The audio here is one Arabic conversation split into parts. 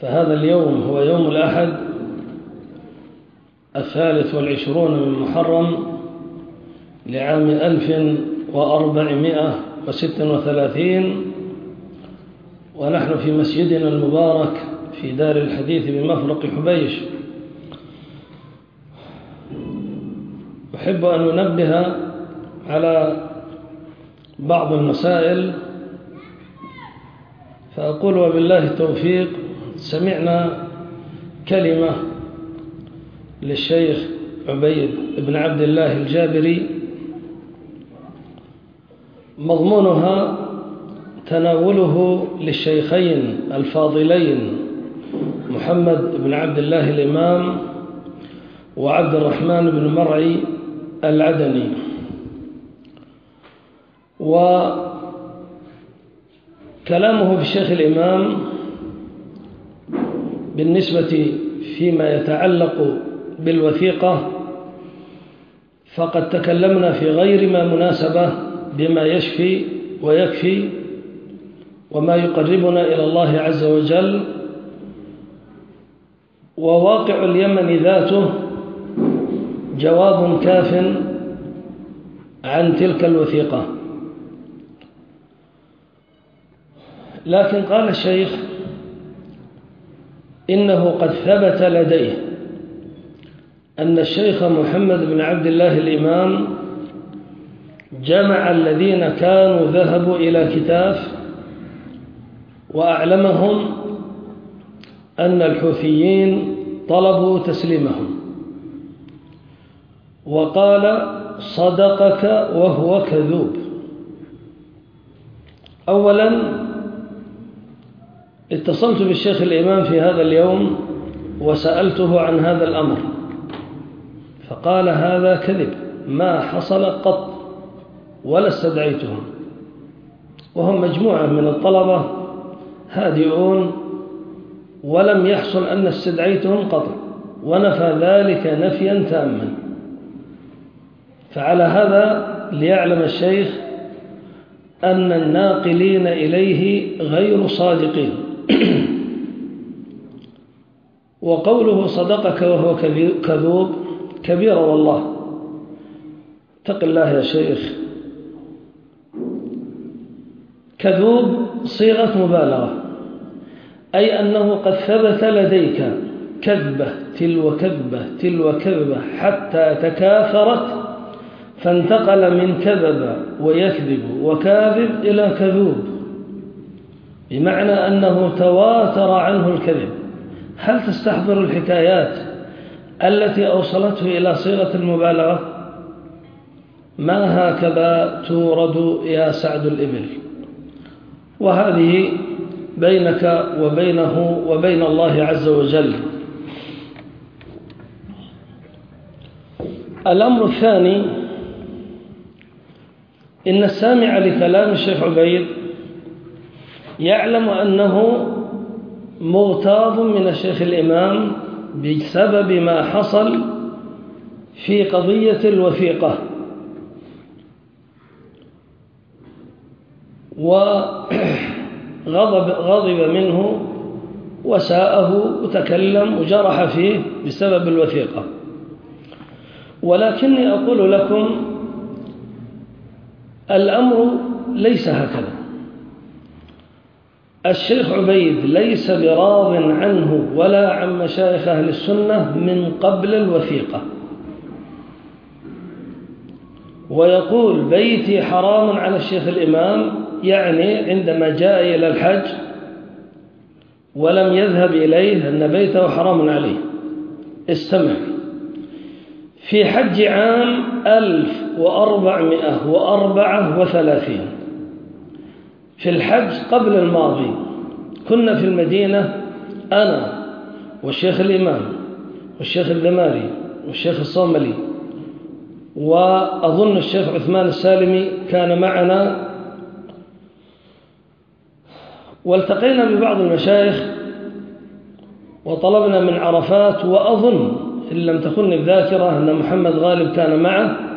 فهذا اليوم هو يوم الأحد الثالث والعشرون من محرم لعام ألف وأربعمائة وست وثلاثين ونحن في مسجدنا المبارك في دار الحديث بمفرق حبيش. أحب أن ننبه على بعض المسائل فأقول وبالله التوفيق سمعنا كلمة للشيخ عبيد بن عبد الله الجابري مضمونها تناوله للشيخين الفاضلين محمد بن عبد الله الإمام وعبد الرحمن بن مرعي العدني. وكلامه في الشيخ الإمام بالنسبة فيما يتعلق بالوثيقة فقد تكلمنا في غير ما مناسبة بما يشفي ويكفي وما يقربنا إلى الله عز وجل وواقع اليمن ذاته جواب كاف عن تلك الوثيقة. لكن قال الشيخ إنه قد ثبت لديه أن الشيخ محمد بن عبد الله الإمام جمع الذين كانوا ذهبوا إلى كتاف وأعلمهم أن الحوثيين طلبوا تسليمهم. وقال صدقك وهو كذوب. أولا اتصلت بالشيخ الإمام في هذا اليوم وسألته عن هذا الأمر. فقال هذا كذب ما حصل قط ولا استدعيتهم. وهم مجموعة من الطلبة هادئون ولم يحصل أن استدعيتهم قط ونفى ذلك نفيا تاما. فعلى هذا ليعلم الشيخ أن الناقلين إليه غير صادقين. وقوله صدقك وهو كذوب كبير والله. اتق الله يا شيخ. كذوب صيغة مبالغة. أي أنه قد ثبت لديك كذبة تلو كذبة تلو كذبة حتى تكاثرت فانتقل من كذب ويكذب وكاذب إلى كذوب. بمعنى أنه تواتر عنه الكذب. هل تستحضر الحكايات التي أوصلته إلى صيغة المبالغة؟ ما هكذا تورد يا سعد الإبل؟ وهذه بينك وبينه وبين الله عز وجل. الأمر الثاني إن السامع لكلام الشيخ عبيد يعلم أنه مغتاظ من الشيخ الإمام بسبب ما حصل في قضية الوثيقة. وغضب غضب منه وساءه وتكلم وجرح فيه بسبب الوثيقة. ولكني أقول لكم الأمر ليس هكذا. الشيخ عبيد ليس براض عنه ولا عن مشايخ أهل السنة من قبل الوثيقة. ويقول بيتي حرام على الشيخ الإمام يعني عندما جاء إلى الحج ولم يذهب إليه أن بيته حرام عليه. استمع. في حج عام ألف وأربعمائة وأربعة وثلاثين. في الحج قبل الماضي. كنا في المدينة أنا والشيخ الإمام والشيخ الدماري والشيخ الصوملي وأظن الشيخ عثمان السالمي كان معنا. والتقينا ببعض المشايخ وطلبنا من عرفات وأظن إن لم تكن الذاكرة أن محمد غالب كان معه.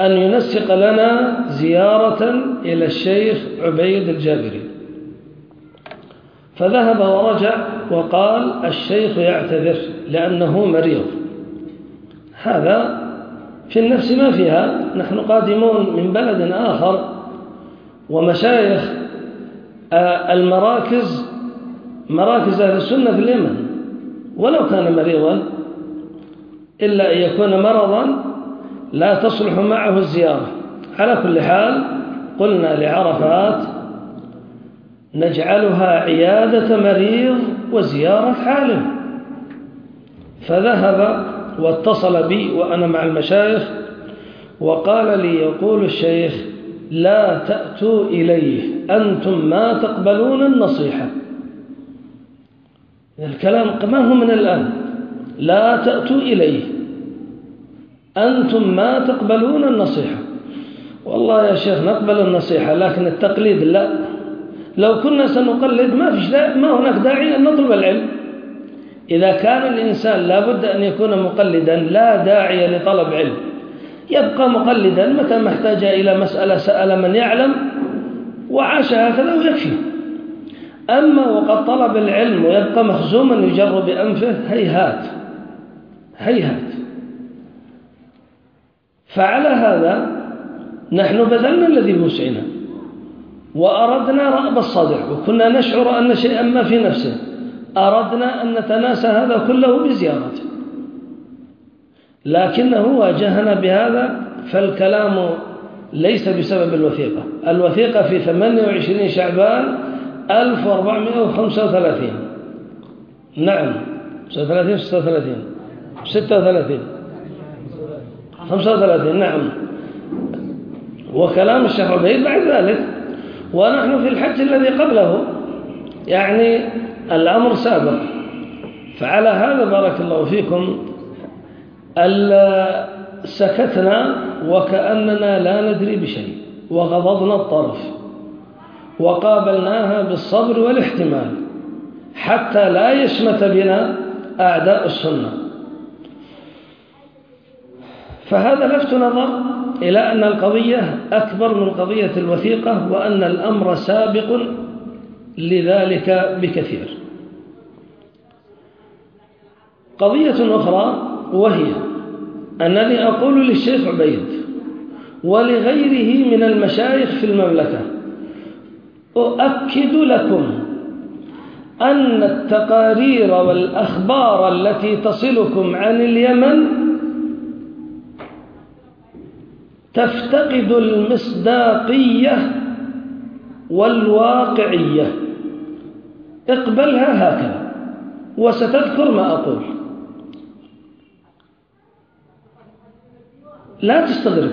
أن ينسق لنا زيارة إلى الشيخ عبيد الجابري. فذهب ورجع وقال الشيخ يعتذر لأنه مريض. هذا في النفس ما فيها. نحن قادمون من بلد آخر ومشايخ آه، المراكز مراكز أهل السنة في اليمن. ولو كان مريضا إلا أن يكون مرضا لا تصلح معه الزيارة. على كل حال قلنا لعرفات نجعلها عيادة مريض وزيارة عالم فذهب واتصل بي وأنا مع المشايخ وقال لي يقول الشيخ لا تأتوا إليه أنتم ما تقبلون النصيحة. الكلام ما هو من الآن. لا تأتوا إليه. أنتم ما تقبلون النصيحة. والله يا شيخ نقبل النصيحة لكن التقليد لا. لو كنا سنقلد ما فيش ما هناك داعي أن نطلب العلم. إذا كان الإنسان لابد أن يكون مقلدا لا داعي لطلب علم. يبقى مقلدا متى ما احتاج إلى مسألة سأل من يعلم وعاش هكذا ويكفي. أما وقد طلب العلم ويبقى مخزوما يجر بأنفه هيهات. هيهات. فعلى هذا نحن بذلنا الذي بوسعنا وأردنا رأب الصدع وكنا نشعر أن شيئا ما في نفسه. أردنا أن نتناسى هذا كله بزيارته. لكنه واجهنا بهذا فالكلام ليس بسبب الوثيقة. الوثيقة في 28 شعبان 1435 نعم 36 36 36 35 نعم. وكلام الشيخ عبيد بعد ذلك. ونحن في الحج الذي قبله يعني الأمر سابق. فعلى هذا بارك الله فيكم سكتنا وكأننا لا ندري بشيء وغضضنا الطرف وقابلناها بالصبر والاحتمال حتى لا يشمت بنا أعداء السنة. فهذا لفت نظر إلى أن القضية أكبر من قضية الوثيقة وأن الأمر سابق لذلك بكثير. قضية أخرى وهي أنني أقول للشيخ عبيد ولغيره من المشايخ في المملكة أؤكد لكم أن التقارير والأخبار التي تصلكم عن اليمن تفتقد المصداقية والواقعية. اقبلها هكذا وستذكر ما أقول. لا تستغرب.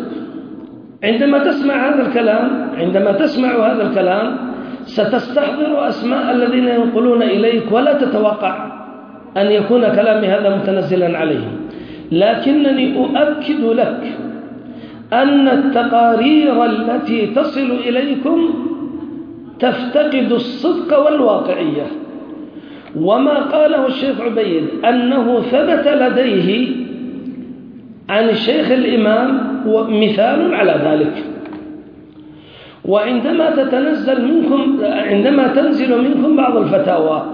عندما تسمع هذا الكلام عندما تسمع هذا الكلام ستستحضر أسماء الذين ينقلون إليك ولا تتوقع أن يكون كلامي هذا متنزلا عليهم. لكنني أؤكد لك أن التقارير التي تصل إليكم تفتقد الصدق والواقعية. وما قاله الشيخ عبيد أنه ثبت لديه عن الشيخ الإمام مثال على ذلك. وعندما تتنزل منكم عندما تنزل منكم بعض الفتاوى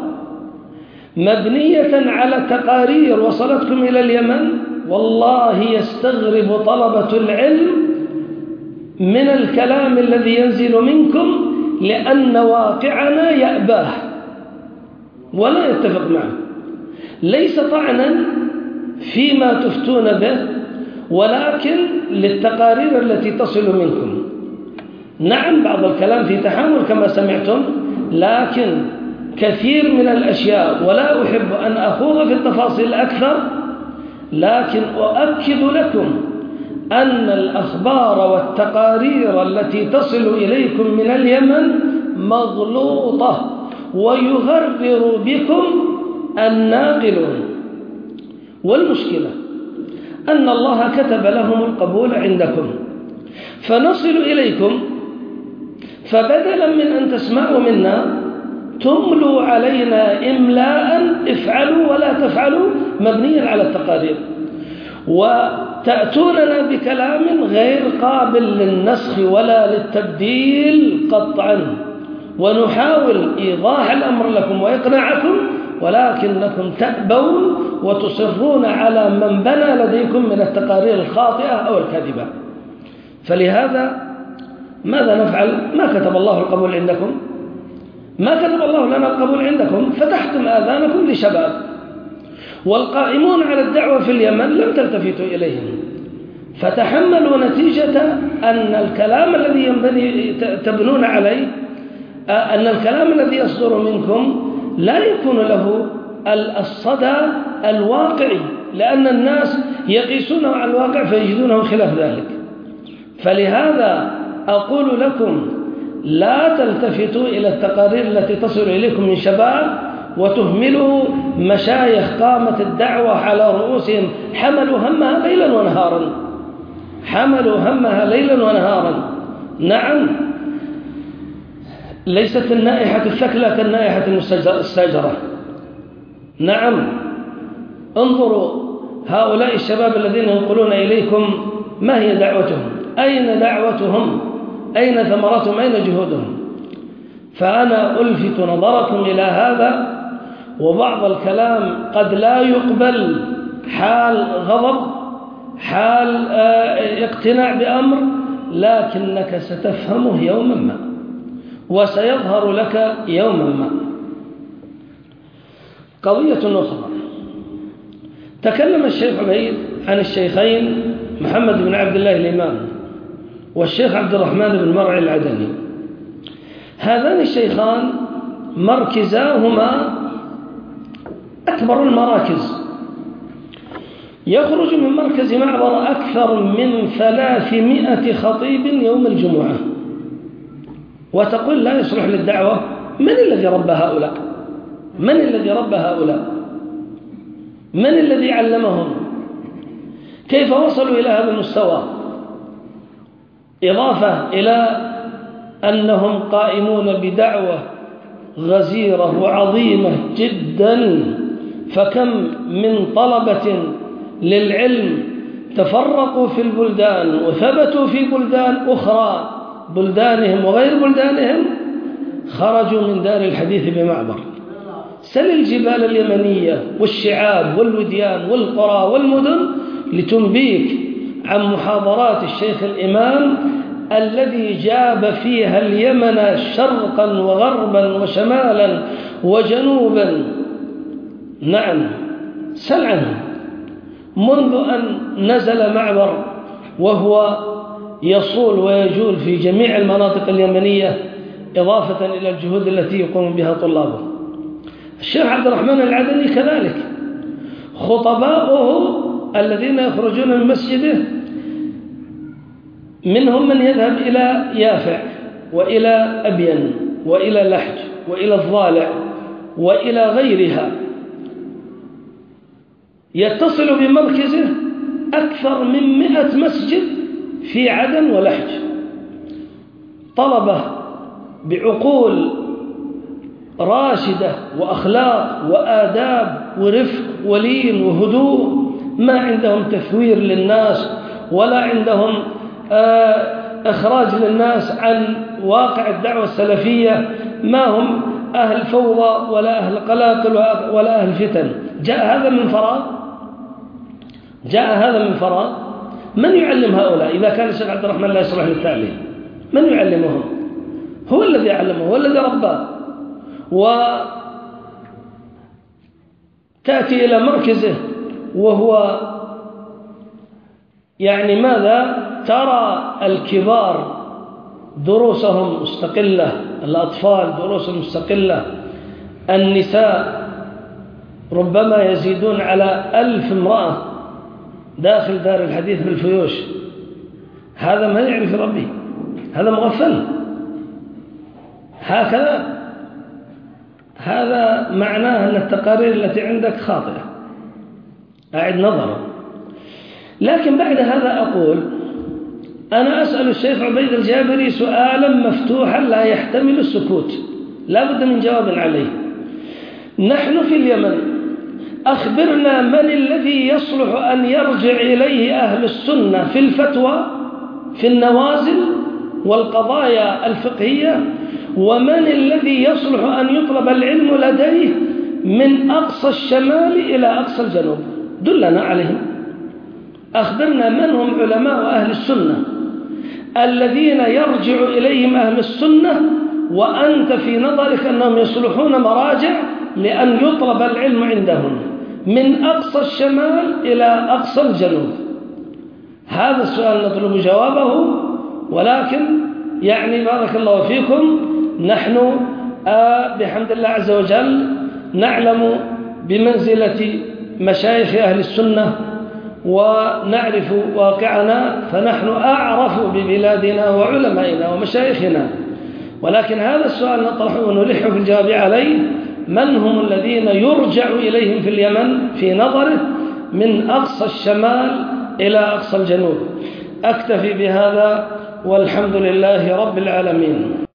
مبنية على تقارير وصلتكم إلى اليمن والله يستغرب طلبة العلم من الكلام الذي ينزل منكم لأن واقعنا يأباه. ولا يتفق معه. ليس طعنا فيما تفتون به ولكن للتقارير التي تصل منكم. نعم بعض الكلام في تحمل كما سمعتم لكن كثير من الأشياء ولا أحب أن أخوض في التفاصيل أكثر لكن أؤكد لكم أن الأخبار والتقارير التي تصل إليكم من اليمن مغلوطة ويغرر بكم الناقلون. والمشكلة أن الله كتب لهم القبول عندكم. فنصل إليكم فبدلا من أن تسمعوا منا تملوا علينا إملاء افعلوا ولا تفعلوا مبنيا على التقارير. وتأتوننا بكلام غير قابل للنسخ ولا للتبديل قطعا. ونحاول إيضاح الأمر لكم وإقناعكم ولكنكم تأبون وتصرون على من بنى لديكم من التقارير الخاطئة أو الكاذبة. فلهذا ماذا نفعل؟ ما كتب الله القبول عندكم؟ ما كتب الله لنا القبول عندكم؟ فتحتم آذانكم لشباب. والقائمون على الدعوة في اليمن لم تلتفتوا إليهم. فتحملوا نتيجة أن الكلام الذي ينبني تبنون عليه أن الكلام الذي يصدر منكم لا يكون له الصدى الواقعي لأن الناس يقيسونه على الواقع فيجدونه خلاف ذلك. فلهذا أقول لكم لا تلتفتوا إلى التقارير التي تصل إليكم من شباب وتهملوا مشايخ قامت الدعوة على رؤوسهم حملوا همها ليلا ونهارا. حملوا همها ليلا ونهارا. نعم. ليست النائحة الثكلى كالنائحة المستجرة نعم. انظروا هؤلاء الشباب الذين ينقلون إليكم ما هي دعوتهم؟ أين دعوتهم؟ أين ثمرتهم؟ أين جهودهم؟ فأنا ألفت نظركم إلى هذا وبعض الكلام قد لا يقبل حال غضب حال آه، اقتناع بأمر لكنك ستفهمه يوما ما وسيظهر لك يوما ما. قضية أخرى. تكلم الشيخ عبيد عن الشيخين محمد بن عبد الله الإمام والشيخ عبد الرحمن بن مرعي العدني. هذان الشيخان مركزاهما أكبر المراكز. يخرج من مركز معبر أكثر من ثلاثمائة خطيب يوم الجمعة. وتقول لا يصلح للدعوة. من الذي ربى هؤلاء؟ من الذي ربى هؤلاء؟ من الذي علمهم؟ كيف وصلوا إلى هذا المستوى؟ إضافة إلى أنهم قائمون بدعوة غزيرة وعظيمة جدا. فكم من طلبة للعلم تفرقوا في البلدان وثبتوا في بلدان أخرى بلدانهم وغير بلدانهم خرجوا من دار الحديث بمعبر. سل الجبال اليمنية والشعاب والوديان والقرى والمدن لتنبيك عن محاضرات الشيخ الإمام الذي جاب فيها اليمن شرقا وغربا وشمالا وجنوبا. نعم سل عنه منذ أن نزل معبر وهو يصول ويجول في جميع المناطق اليمنية إضافة إلى الجهود التي يقوم بها طلابه. الشيخ عبد الرحمن العدني كذلك. خطباؤه الذين يخرجون من مسجده منهم من يذهب إلى يافع وإلى أبين وإلى لحج وإلى الضالع وإلى غيرها. يتصل بمركزه أكثر من مئة مسجد في عدن ولحج. طلبة بعقول راشدة وأخلاق وآداب ورفق ولين وهدوء. ما عندهم تثوير للناس ولا عندهم آه، إخراج للناس عن واقع الدعوة السلفية. ما هم أهل فوضى ولا أهل قلاقل ولا أهل فتن. جاء هذا من فراغ؟ جاء هذا من فراغ من يعلم هؤلاء؟ إذا كان الشيخ عبد الرحمن لا يصلح للتعليم من يعلمهم؟ هو الذي علمه هو الذي رباه. وتأتي إلى مركزه وهو يعني ماذا؟ ترى الكبار دروسهم مستقلة الأطفال دروسهم مستقلة النساء ربما يزيدون على ألف امرأة. داخل دار الحديث بالفيوش. هذا ما يعرف ربه هذا مغفل. هكذا. هذا معناه أن التقارير التي عندك خاطئة. أعد نظرا لكن بعد هذا أقول أنا أسأل الشيخ عبيد الجابري سؤالا مفتوحا لا يحتمل السكوت. لا بد من جواب عليه. نحن في اليمن أخبرنا من الذي يصلح أن يرجع إليه أهل السنة في الفتوى في النوازل والقضايا الفقهية ومن الذي يصلح أن يطلب العلم لديه من أقصى الشمال إلى أقصى الجنوب. دلنا عليهم. أخبرنا من هم علماء أهل السنة. الذين يرجع إليهم أهل السنة وأنت في نظرك أنهم يصلحون مراجع لأن يطلب العلم عندهم. من أقصى الشمال إلى أقصى الجنوب. هذا السؤال نطلب جوابه ولكن يعني بارك الله فيكم نحن آه بحمد الله عز وجل نعلم بمنزلة مشايخ أهل السنة ونعرف واقعنا فنحن أعرف ببلادنا وعلمائنا ومشايخنا. ولكن هذا السؤال نطرحه ونلح في الجواب عليه من هم الذين يرجع إليهم في اليمن في نظره من أقصى الشمال إلى أقصى الجنوب؟ أكتفي بهذا والحمد لله رب العالمين.